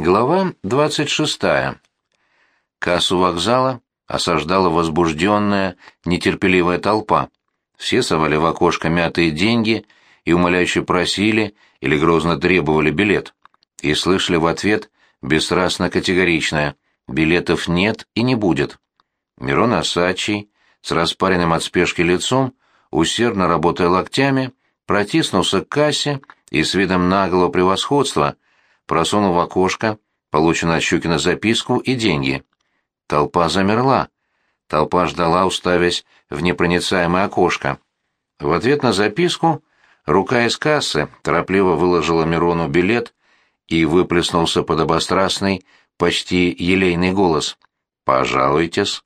Глава 26. Кассу вокзала осаждала возбужденная, нетерпеливая толпа. Все совали в окошко мятые деньги и умоляюще просили или грозно требовали билет. И слышали в ответ бесстрастно категоричное «билетов нет и не будет». Мирон Осадчий, с распаренным от спешки лицом, усердно работая локтями, протиснулся к кассе и с видом наглого превосходства – просунул в окошко полученную от Щукина записку и деньги. Толпа замерла. Толпа ждала, уставясь в непроницаемое окошко. В ответ на записку рука из кассы торопливо выложила Мирону билет и выплеснулся подобострастный, почти елейный голос. «Пожалуйтесь».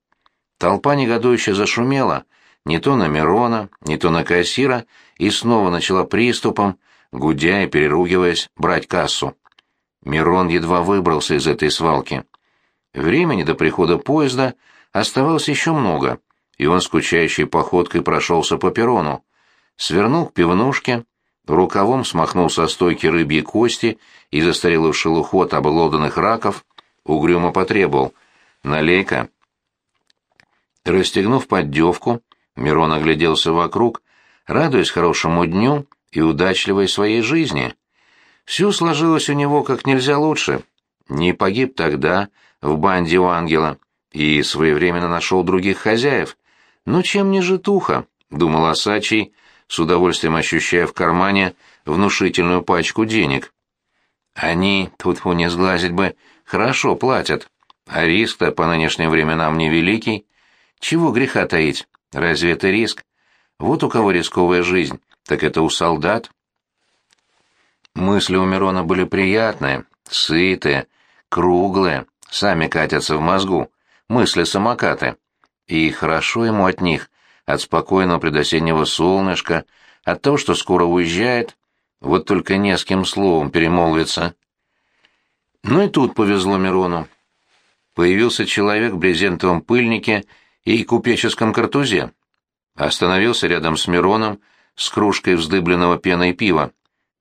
Толпа негодующе зашумела, не то на Мирона, не то на кассира, и снова начала приступом, гудя и переругиваясь, брать кассу. Мирон едва выбрался из этой свалки. Времени до прихода поезда оставалось еще много, и он скучающей походкой прошелся по перрону. Свернул к пивнушке, рукавом смахнул со стойки рыбьи кости и застарелую шелуху от обглоданных раков, угрюмо потребовал «Налей-ка». Расстегнув поддевку, Мирон огляделся вокруг, радуясь хорошему дню и удачливой своей жизни. Все сложилось у него как нельзя лучше. Не погиб тогда в банде у ангела и своевременно нашел других хозяев. Ну чем не житуха, думал Осачий, с удовольствием ощущая в кармане внушительную пачку денег. Они, тут не сглазить бы, хорошо платят, а риск-то по нынешним временам невеликий. Чего греха таить? Разве это риск? Вот у кого рисковая жизнь, так это у солдат. Мысли у Мирона были приятные, сытые, круглые, сами катятся в мозгу, мысли-самокаты. И хорошо ему от них, от спокойного предосеннего солнышка, от того, что скоро уезжает, вот только не с кем словом перемолвиться. Ну и тут повезло Мирону. Появился человек в брезентовом пыльнике и купеческом картузе. Остановился рядом с Мироном с кружкой вздыбленного пеной пива.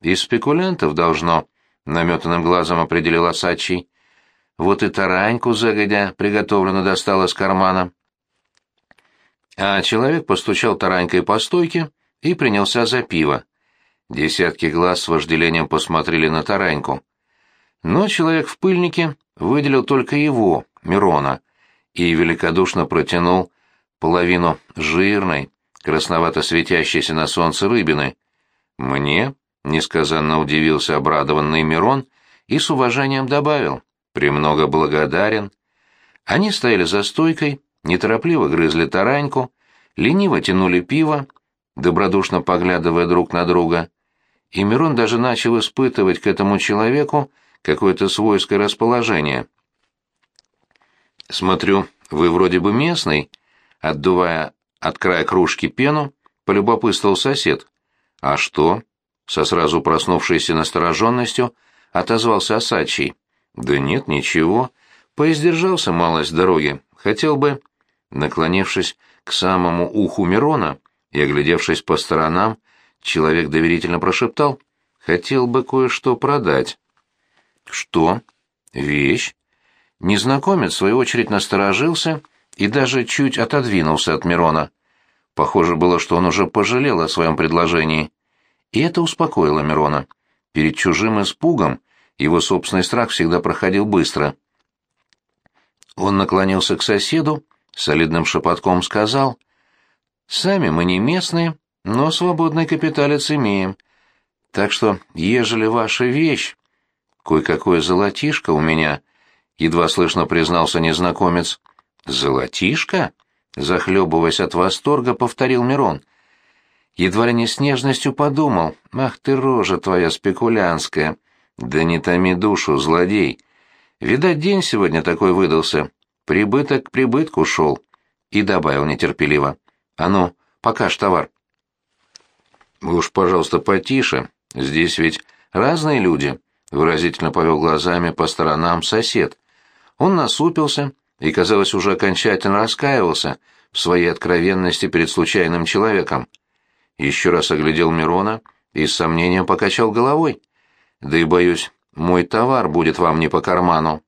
Из спекулянтов должно, — наметанным глазом определил Осадчий. Вот и тараньку загодя приготовлено достал из кармана. А человек постучал таранькой по стойке и принялся за пиво. Десятки глаз с вожделением посмотрели на тараньку. Но человек в пыльнике выделил только его, Мирона, и великодушно протянул половину жирной, красновато светящейся на солнце рыбины. «Мне?» Несказанно удивился обрадованный Мирон и с уважением добавил «Премного благодарен». Они стояли за стойкой, неторопливо грызли тараньку, лениво тянули пиво, добродушно поглядывая друг на друга. И Мирон даже начал испытывать к этому человеку какое-то свойское расположение. «Смотрю, вы вроде бы местный», — отдувая от края кружки пену, полюбопытствовал сосед. «А что?» Со сразу проснувшейся настороженностью отозвался Осадчий. «Да нет, ничего. Поиздержался малость дороги. Хотел бы...» Наклонившись к самому уху Мирона и оглядевшись по сторонам, человек доверительно прошептал. «Хотел бы кое-что продать». «Что?» «Вещь». Незнакомец, в свою очередь, насторожился и даже чуть отодвинулся от Мирона. Похоже было, что он уже пожалел о своем предложении. И это успокоило Мирона. Перед чужим испугом его собственный страх всегда проходил быстро. Он наклонился к соседу, солидным шепотком сказал, «Сами мы не местные, но свободный капиталец имеем. Так что, ежели ваша вещь...» «Кое-какое золотишко у меня», — едва слышно признался незнакомец. «Золотишко?» — захлебываясь от восторга, повторил Мирон едва ли не с нежностью подумал, «Ах ты, рожа твоя спекулянская! Да не томи душу, злодей! Видать, день сегодня такой выдался, прибыток к прибытку шел!» И добавил нетерпеливо, «А ну, покажь товар!» «Вы уж, пожалуйста, потише, здесь ведь разные люди», — выразительно повел глазами по сторонам сосед. Он насупился и, казалось, уже окончательно раскаивался в своей откровенности перед случайным человеком еще раз оглядел Мирона и с сомнением покачал головой. Да и, боюсь, мой товар будет вам не по карману».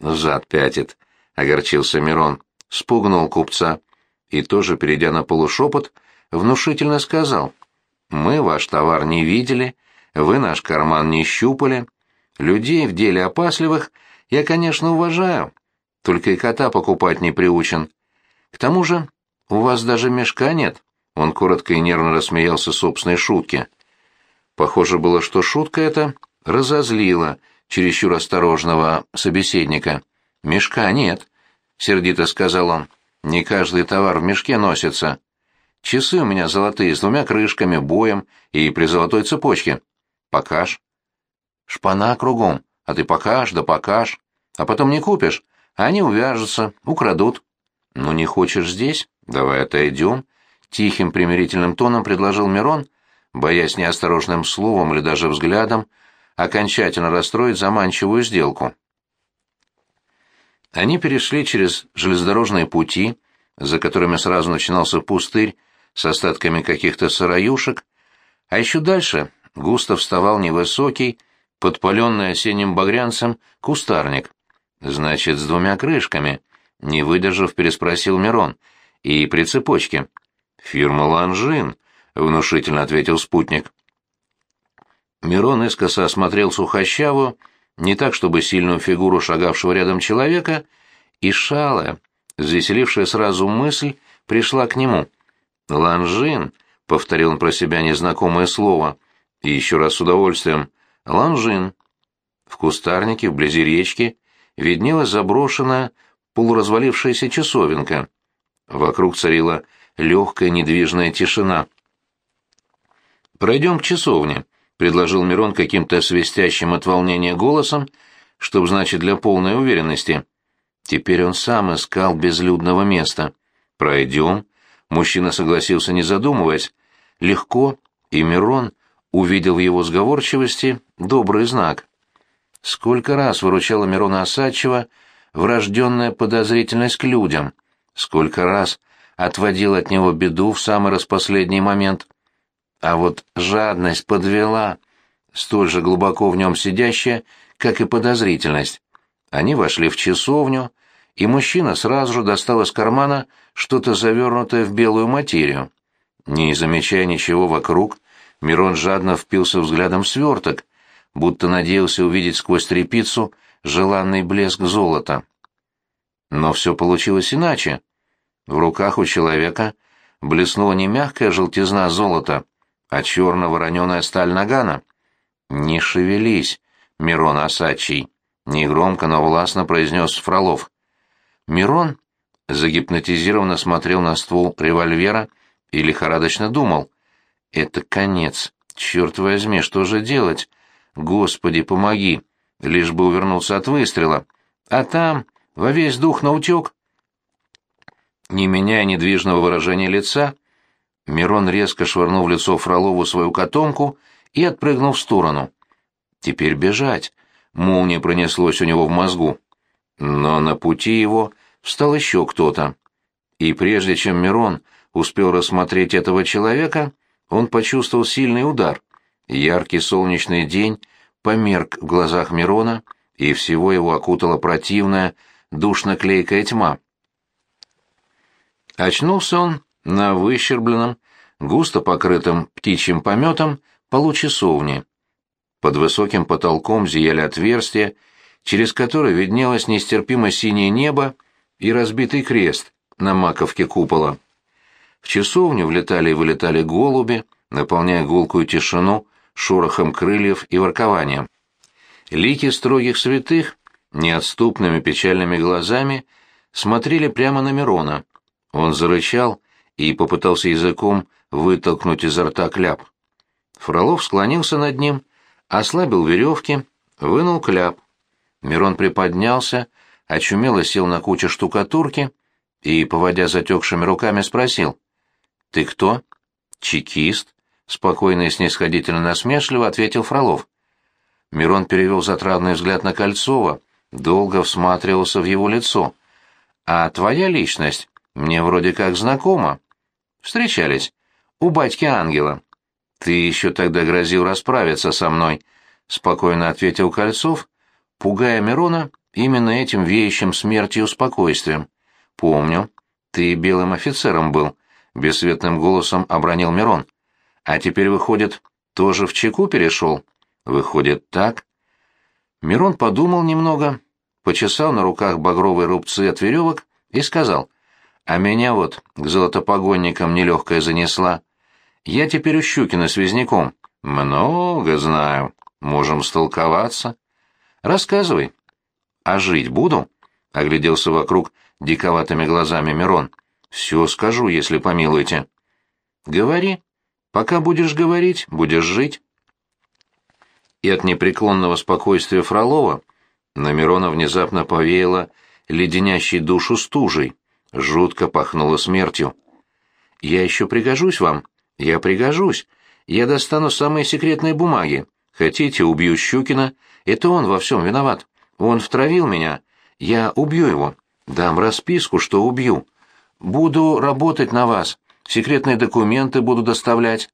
«Зад пятит», — огорчился Мирон, спугнул купца и тоже, перейдя на полушепот, внушительно сказал, «Мы ваш товар не видели, вы наш карман не щупали. Людей в деле опасливых я, конечно, уважаю, только и кота покупать не приучен. К тому же у вас даже мешка нет». Он коротко и нервно рассмеялся собственной шутке. Похоже было, что шутка эта разозлила чересчур осторожного собеседника. «Мешка нет», — сердито сказал он. «Не каждый товар в мешке носится. Часы у меня золотые с двумя крышками, боем и при золотой цепочке. Покаж». «Шпана кругом, а ты покаж, да покаж. А потом не купишь, а они увяжутся, украдут». «Ну не хочешь здесь? Давай отойдем», — тихим примирительным тоном предложил Мирон, боясь неосторожным словом или даже взглядом окончательно расстроить заманчивую сделку. Они перешли через железнодорожные пути, за которыми сразу начинался пустырь с остатками каких-то сыроюшек, а еще дальше густо вставал невысокий, подпаленный осенним багрянцем, кустарник. «Значит, с двумя крышками», — не выдержав, переспросил Мирон. «И при цепочке». «Фирма «Ланжин», — внушительно ответил спутник. Мирон искоса осмотрел сухощавую, не так, чтобы сильную фигуру шагавшего рядом человека, и шалая, взвеселившая сразу мысль, пришла к нему. «Ланжин», — повторил он про себя незнакомое слово, и еще раз с удовольствием, «Ланжин». В кустарнике, вблизи речки, виднелась заброшенная, полуразвалившаяся часовенка. Вокруг царила легкая недвижная тишина. «Пройдем к часовне», — предложил Мирон каким-то свистящим от волнения голосом, чтоб, значит, для полной уверенности. Теперь он сам искал безлюдного места. «Пройдем», — мужчина согласился, не задумываясь. Легко, и Мирон увидел в его сговорчивости добрый знак. Сколько раз выручала Мирона Осадчева врожденная подозрительность к людям, сколько раз отводил от него беду в самый распоследний момент. А вот жадность подвела, столь же глубоко в нем сидящая, как и подозрительность. Они вошли в часовню, и мужчина сразу же достал из кармана что-то завернутое в белую материю. Не замечая ничего вокруг, Мирон жадно впился взглядом в сверток, будто надеялся увидеть сквозь трепицу желанный блеск золота. Но все получилось иначе. В руках у человека блеснула не мягкая желтизна золота, а черно-вороненая сталь нагана. «Не шевелись, Мирон Осадчий», — негромко, но властно произнес Фролов. Мирон загипнотизированно смотрел на ствол револьвера и лихорадочно думал. «Это конец. Черт возьми, что же делать? Господи, помоги!» Лишь бы увернулся от выстрела. А там, во весь дух наутек, не меняя недвижного выражения лица, Мирон резко швырнул в лицо Фролову свою котомку и отпрыгнул в сторону. Теперь бежать. Молния пронеслось у него в мозгу. Но на пути его встал еще кто-то. И прежде чем Мирон успел рассмотреть этого человека, он почувствовал сильный удар. Яркий солнечный день померк в глазах Мирона, и всего его окутала противная, душно-клейкая тьма. Очнулся он на выщербленном, густо покрытом птичьим пометом полу часовни. Под высоким потолком зияли отверстия, через которые виднелось нестерпимо синее небо и разбитый крест на маковке купола. В часовню влетали и вылетали голуби, наполняя гулкую тишину шорохом крыльев и воркованием. Лики строгих святых неотступными печальными глазами смотрели прямо на Мирона — он зарычал и попытался языком вытолкнуть изо рта кляп. Фролов склонился над ним, ослабил веревки, вынул кляп. Мирон приподнялся, очумело сел на кучу штукатурки и, поводя затекшими руками, спросил. «Ты кто?» «Чекист», — спокойно и снисходительно насмешливо ответил Фролов. Мирон перевел затравный взгляд на Кольцова, долго всматривался в его лицо. «А твоя личность мне вроде как знакомо. Встречались. У батьки ангела. Ты еще тогда грозил расправиться со мной. спокойно ответил Кольцов, пугая Мирона именно этим веющим смертью спокойствием. Помню, ты белым офицером был, бесцветным голосом обронил Мирон. А теперь, выходит, тоже в чеку перешел? Выходит, так? Мирон подумал немного, почесал на руках багровые рубцы от веревок и сказал, «А меня вот к золотопогонникам нелегкая занесла. Я теперь у Щукина связняком. Много знаю. Можем столковаться. Рассказывай». «А жить буду?» — огляделся вокруг диковатыми глазами Мирон. «Все скажу, если помилуете». «Говори. Пока будешь говорить, будешь жить». И от непреклонного спокойствия Фролова на Мирона внезапно повеяло леденящей душу стужей, жутко пахнуло смертью. «Я еще пригожусь вам? Я пригожусь. Я достану самые секретные бумаги. Хотите, убью Щукина? Это он во всем виноват. Он втравил меня. Я убью его. Дам расписку, что убью. Буду работать на вас. Секретные документы буду доставлять.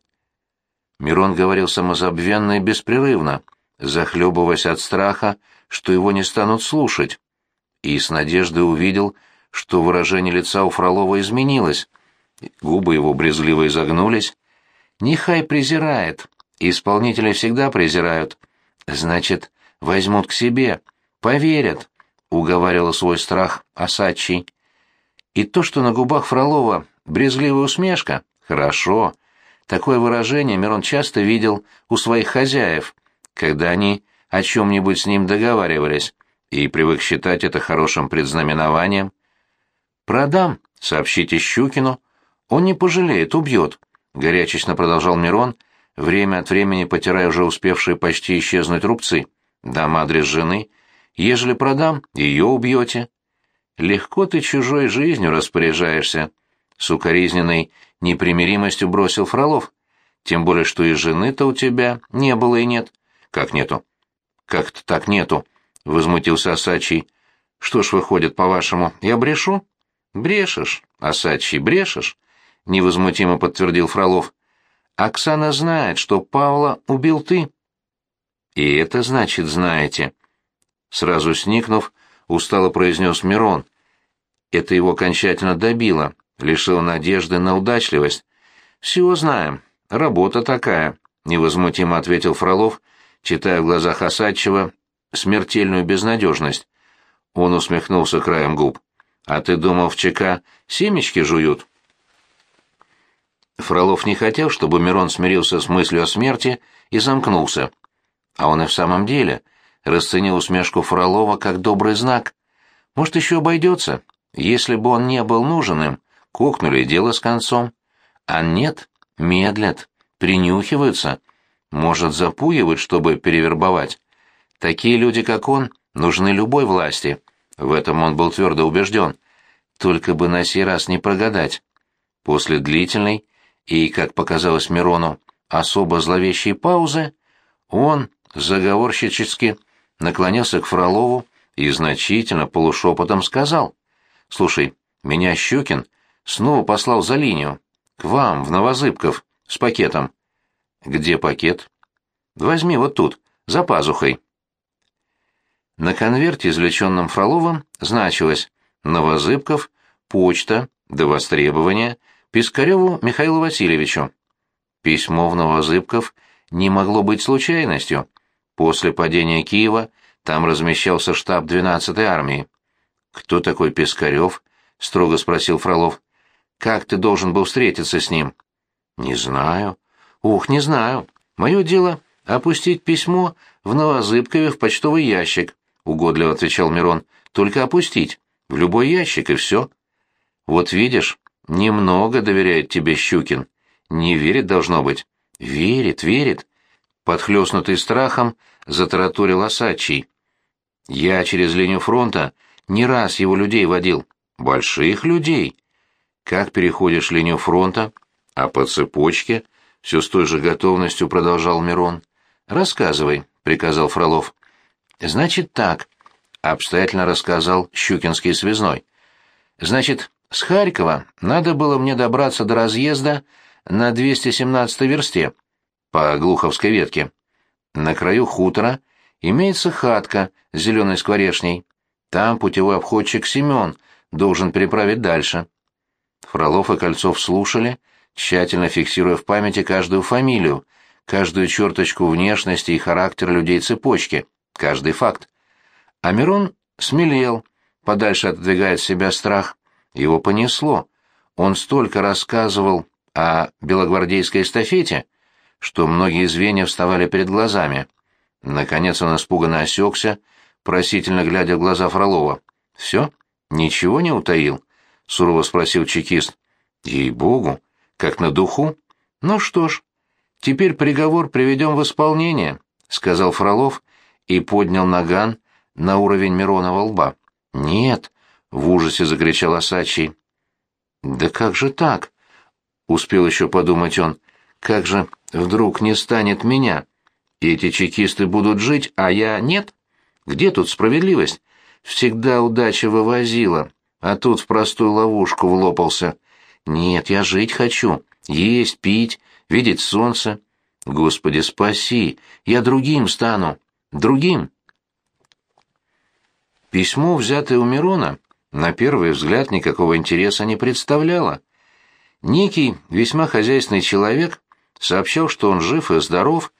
Мирон говорил самозабвенно и беспрерывно, захлебываясь от страха, что его не станут слушать. И с надеждой увидел, что выражение лица у Фролова изменилось. Губы его брезгливо изогнулись. Нехай презирает. Исполнители всегда презирают. Значит, возьмут к себе, поверят, — уговаривал свой страх Осадчий. И то, что на губах Фролова брезгливая усмешка, хорошо. Такое выражение Мирон часто видел у своих хозяев, когда они о чем-нибудь с ним договаривались, и привык считать это хорошим предзнаменованием. «Продам», — сообщите Щукину, — «он не пожалеет, убьет», — горячечно продолжал Мирон, время от времени потирая уже успевшие почти исчезнуть рубцы. «Дам адрес жены. Ежели продам, ее убьете». «Легко ты чужой жизнью распоряжаешься», — сукоризненной непримиримостью бросил Фролов. «Тем более, что и жены-то у тебя не было и нет». «Как нету?» «Как-то так нету», — возмутился Осачий. «Что ж выходит, по-вашему, я брешу?» «Брешешь, Осачий, брешешь», — невозмутимо подтвердил Фролов. «Оксана знает, что Павла убил ты». «И это значит знаете». Сразу сникнув, устало произнес Мирон. Это его окончательно добило, лишило надежды на удачливость. «Все знаем. Работа такая», — невозмутимо ответил Фролов, читая в глазах Осадчева смертельную безнадежность. Он усмехнулся краем губ. «А ты думал, в ЧК семечки жуют?» Фролов не хотел, чтобы Мирон смирился с мыслью о смерти и замкнулся. А он и в самом деле расценил усмешку Фролова как добрый знак. Может, еще обойдется. Если бы он не был нужен им, кокнули дело с концом. А нет, медлят, принюхиваются. Может, запугивают, чтобы перевербовать. Такие люди, как он, нужны любой власти. В этом он был твердо убежден. Только бы на сей раз не прогадать. После длительной и, как показалось Мирону, особо зловещей паузы, он заговорщически наклонился к Фролову и значительно полушепотом сказал, «Слушай, меня Щукин снова послал за линию, к вам, в Новозыбков, с пакетом». «Где пакет?» «Возьми вот тут, за пазухой». На конверте, извлеченном Фроловым, значилось «Новозыбков, почта, до востребования, Пискареву Михаилу Васильевичу». Письмо в Новозыбков не могло быть случайностью. После падения Киева там размещался штаб 12-й армии. «Кто такой Пискарев?» — строго спросил Фролов. «Как ты должен был встретиться с ним?» «Не знаю». «Ух, не знаю. Мое дело — опустить письмо в Новозыбкове в почтовый ящик. — угодливо отвечал Мирон. «Только опустить. В любой ящик, и все». «Вот видишь, немного доверяет тебе Щукин. Не верит, должно быть». «Верит, верит». Подхлёстнутый страхом, затараторил Осадчий. «Я через линию фронта не раз его людей водил. Больших людей. Как переходишь линию фронта? А по цепочке?» Все с той же готовностью продолжал Мирон. «Рассказывай», — приказал Фролов. Значит так, обстоятельно рассказал Щукинский связной. Значит, с Харькова надо было мне добраться до разъезда на 217 версте по Глуховской ветке. На краю хутора имеется хатка с зеленой скворечней. Там путевой обходчик Семен должен переправить дальше. Фролов и Кольцов слушали, тщательно фиксируя в памяти каждую фамилию, каждую черточку внешности и характера людей цепочки, каждый факт. А Мирон смелел, подальше отодвигая от себя страх. Его понесло. Он столько рассказывал о белогвардейской эстафете, что многие звенья вставали перед глазами. Наконец он испуганно осекся, просительно глядя в глаза Фролова. «Все? Ничего не утаил?» — сурово спросил чекист. «Ей-богу! Как на духу? Ну что ж, теперь приговор приведем в исполнение», — сказал Фролов и поднял наган на уровень Миронова лба. «Нет!» — в ужасе закричал Осачий. «Да как же так?» — успел еще подумать он. «Как же вдруг не станет меня? Эти чекисты будут жить, а я нет? Где тут справедливость? Всегда удача вывозила, а тут в простую ловушку влопался. Нет, я жить хочу, есть, пить, видеть солнце. Господи, спаси, я другим стану, другим». Письмо, взятое у Мирона, на первый взгляд никакого интереса не представляло. Некий весьма хозяйственный человек сообщал, что он жив и здоров,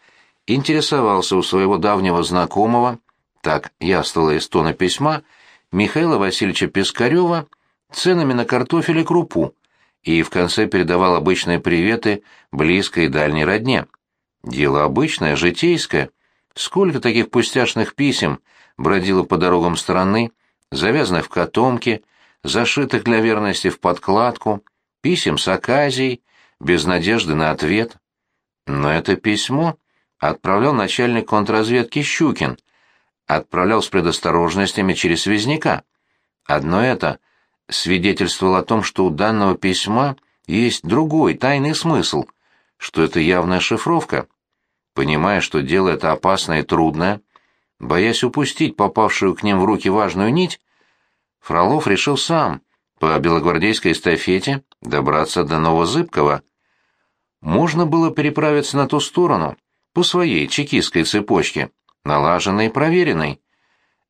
интересовался у своего давнего знакомого, так яствовало из тона письма, Михаила Васильевича Пискарева, ценами на картофель и крупу, и в конце передавал обычные приветы близкой и дальней родне. Дело обычное, житейское. Сколько таких пустяшных писем бродило по дорогам страны, завязанных в котомке, зашитых для верности в подкладку, писем с оказией, без надежды на ответ. Но это письмо отправлял начальник контрразведки Щукин, отправлял с предосторожностями через связняка. Одно это свидетельствовало о том, что у данного письма есть другой тайный смысл, что это явная шифровка. Понимая, что дело это опасное и трудное, боясь упустить попавшую к ним в руки важную нить, Фролов решил сам по белогвардейской эстафете добраться до Новозыбкова. Можно было переправиться на ту сторону, по своей чекистской цепочке, налаженной и проверенной.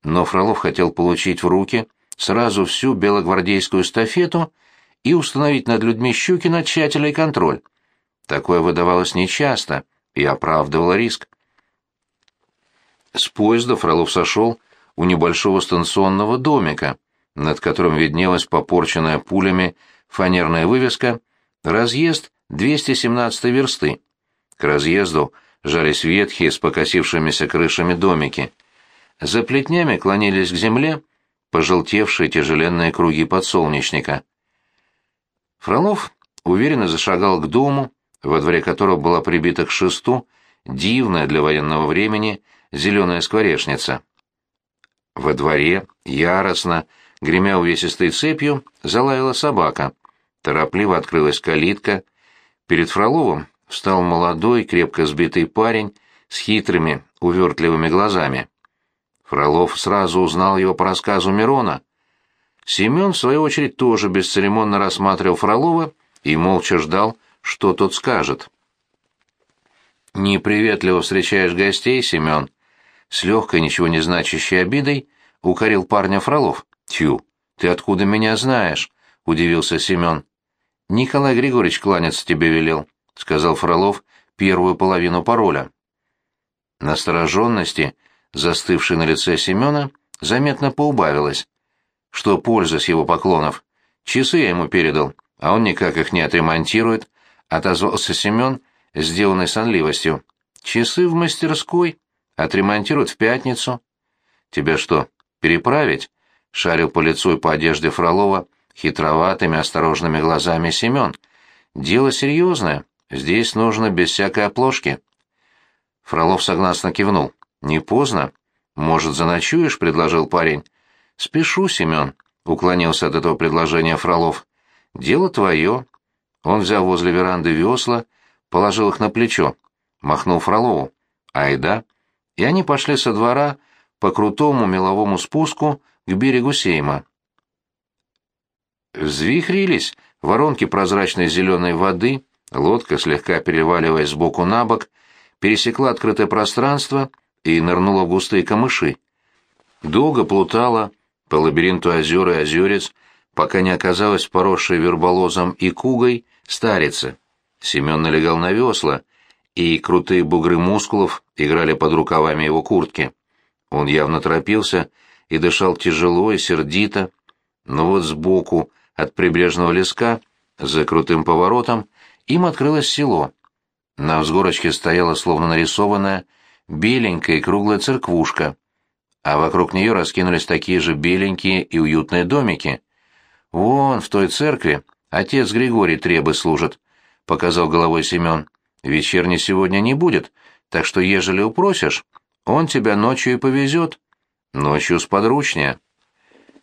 Но Фролов хотел получить в руки сразу всю белогвардейскую эстафету и установить над людьми Щукина тщательный контроль. Такое выдавалось нечасто и оправдывало риск. С поезда Фролов сошел у небольшого станционного домика, над которым виднелась попорченная пулями фанерная вывеска «Разъезд 217 версты». К разъезду жались ветхие с покосившимися крышами домики. За плетнями клонились к земле пожелтевшие тяжеленные круги подсолнечника. Фролов уверенно зашагал к дому, во дворе которого была прибита к шесту дивная для военного времени зеленая скворечница. Во дворе, яростно, Гремя увесистой цепью, залаяла собака. Торопливо открылась калитка. Перед Фроловым встал молодой, крепко сбитый парень с хитрыми, увертливыми глазами. Фролов сразу узнал его по рассказу Мирона. Семен, в свою очередь, тоже бесцеремонно рассматривал Фролова и молча ждал, что тот скажет. «Неприветливо встречаешь гостей, Семен?» С легкой, ничего не значащей обидой укорил парня Фролов. «Тю, ты откуда меня знаешь?» — удивился Семен. «Николай Григорьевич кланяться тебе велел», — сказал Фролов первую половину пароля. Настороженности, застывшей на лице Семена, заметно поубавилось. Что польза с его поклонов? Часы я ему передал, а он никак их не отремонтирует, — отозвался Семен, сделанный сонливостью. Часы в мастерской, отремонтируют в пятницу. Тебя что, переправить? шарил по лицу и по одежде Фролова хитроватыми осторожными глазами Семен. «Дело серьезное. Здесь нужно без всякой оплошки». Фролов согласно кивнул. «Не поздно. Может, заночуешь?» — предложил парень. «Спешу, Семен», — уклонился от этого предложения Фролов. «Дело твое». Он взял возле веранды весла, положил их на плечо, махнул Фролову. «Айда». И они пошли со двора по крутому меловому спуску к берегу Сейма. Взвихрились воронки прозрачной зеленой воды, лодка, слегка переваливаясь сбоку на бок, пересекла открытое пространство и нырнула в густые камыши. Долго плутала по лабиринту озер и озерец, пока не оказалась поросшей верболозом и кугой старица. Семен налегал на весла, и крутые бугры мускулов играли под рукавами его куртки. Он явно торопился и дышал тяжело и сердито, но вот сбоку, от прибрежного леска, за крутым поворотом, им открылось село. На взгорочке стояла словно нарисованная беленькая круглая церквушка, а вокруг нее раскинулись такие же беленькие и уютные домики. «Вон, в той церкви, отец Григорий требы служит», — показал головой Семен. «Вечерни сегодня не будет, так что, ежели упросишь, он тебя ночью и повезет. Ночью сподручнее».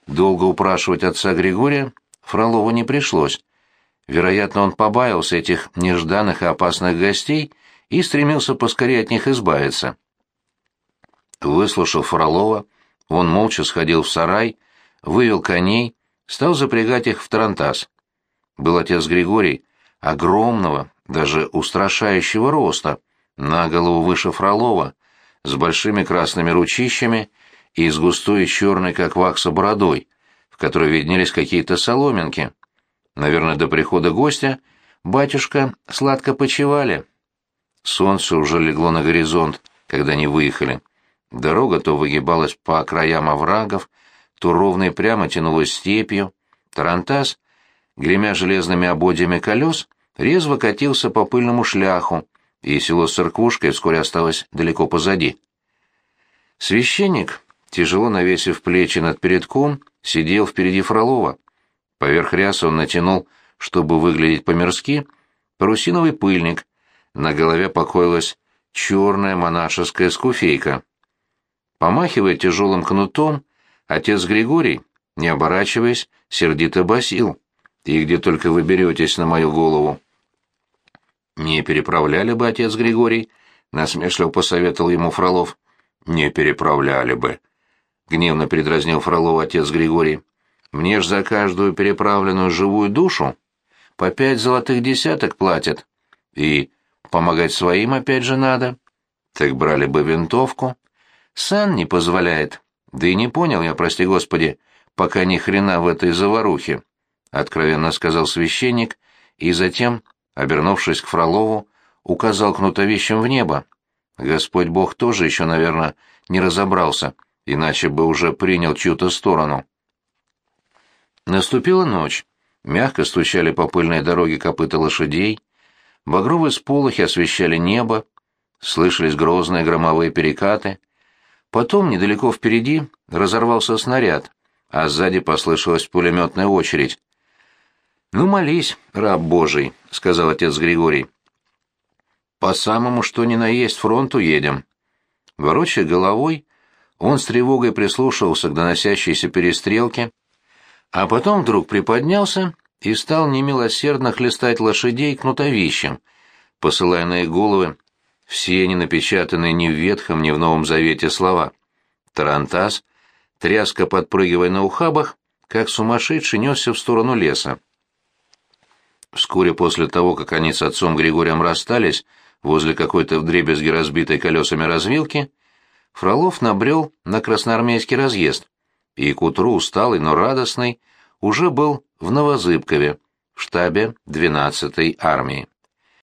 Долго упрашивать отца Григория Фролову не пришлось. Вероятно, он побаился этих нежданных и опасных гостей и стремился поскорее от них избавиться. Выслушав Фролова, он молча сходил в сарай, вывел коней, стал запрягать их в тарантас. Был отец Григорий, огромного, даже устрашающего роста, на голову выше Фролова, с большими красными ручищами и с густой черной, как вакса, бородой, в которой виднелись какие-то соломинки. Наверное, до прихода гостя батюшка сладко почевали. Солнце уже легло на горизонт, когда они выехали. Дорога то выгибалась по краям оврагов, то ровно и прямо тянулась степью. Тарантас, гремя железными ободьями колес, резво катился по пыльному шляху, и село с церквушкой вскоре осталось далеко позади. Священник, тяжело навесив плечи над передком, сидел впереди Фролова. Поверх ряса он натянул, чтобы выглядеть по-мирски, парусиновый пыльник. На голове покоилась черная монашеская скуфейка. Помахивая тяжелым кнутом, отец Григорий, не оборачиваясь, сердито басил. «И где только вы беретесь на мою голову?» «Не переправляли бы, отец Григорий», — насмешливо посоветовал ему Фролов. «Не переправляли бы», — гневно предразнил Фролов отец Григорий. «Мне ж за каждую переправленную живую душу по пять золотых десяток платят. И помогать своим опять же надо. Так брали бы винтовку». Сан не позволяет. Да и не понял я, прости господи, пока ни хрена в этой заварухе, — откровенно сказал священник, и затем, обернувшись к Фролову, указал кнутовищем в небо. Господь Бог тоже еще, наверное, не разобрался, иначе бы уже принял чью-то сторону. Наступила ночь. Мягко стучали по пыльной дороге копыта лошадей, багровые сполохи освещали небо, слышались грозные громовые перекаты — Потом, недалеко впереди, разорвался снаряд, а сзади послышалась пулеметная очередь. «Ну, молись, раб Божий», — сказал отец Григорий. «По самому что ни на есть фронту едем». Ворочая головой, он с тревогой прислушивался к доносящейся перестрелке, а потом вдруг приподнялся и стал немилосердно хлестать лошадей кнутовищем, посылая на их головы все не напечатанные ни в Ветхом, ни в Новом Завете слова. Тарантас, тряска подпрыгивая на ухабах, как сумасшедший несся в сторону леса. Вскоре после того, как они с отцом Григорием расстались возле какой-то вдребезги разбитой колесами развилки, Фролов набрел на красноармейский разъезд, и к утру усталый, но радостный, уже был в Новозыбкове, в штабе 12-й армии.